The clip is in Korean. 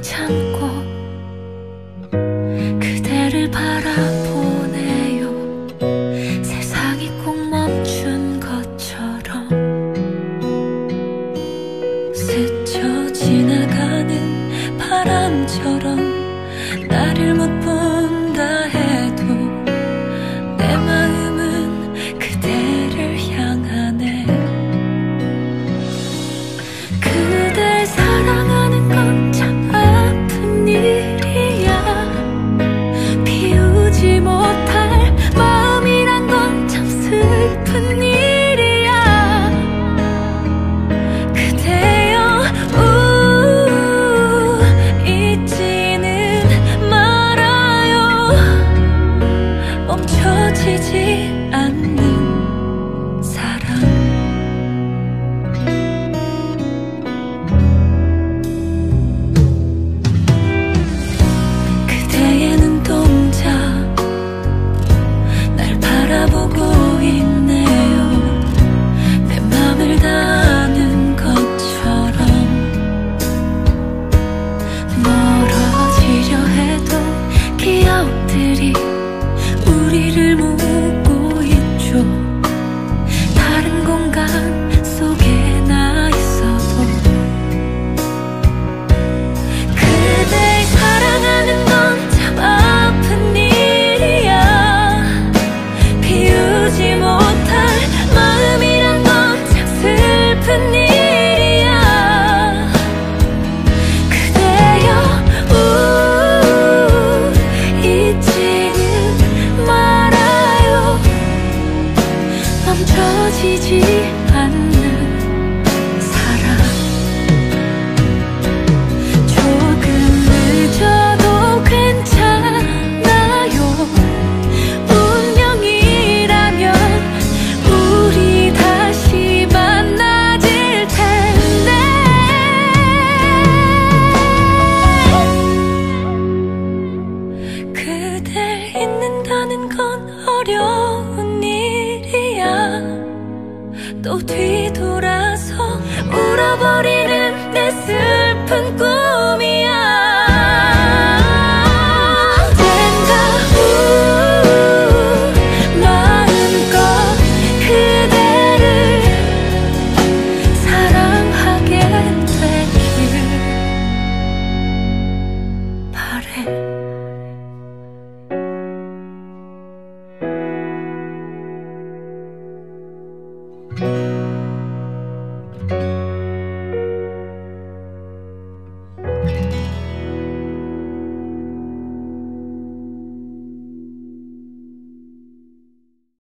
참고 그대를 바라보네요. 세상이 꼭 멈춘 것처럼 스쳐 지나가는 바람처럼 사는 건 어려운 일이야. 또 뒤돌아서 울어버리는 내 슬픈 꿈이야.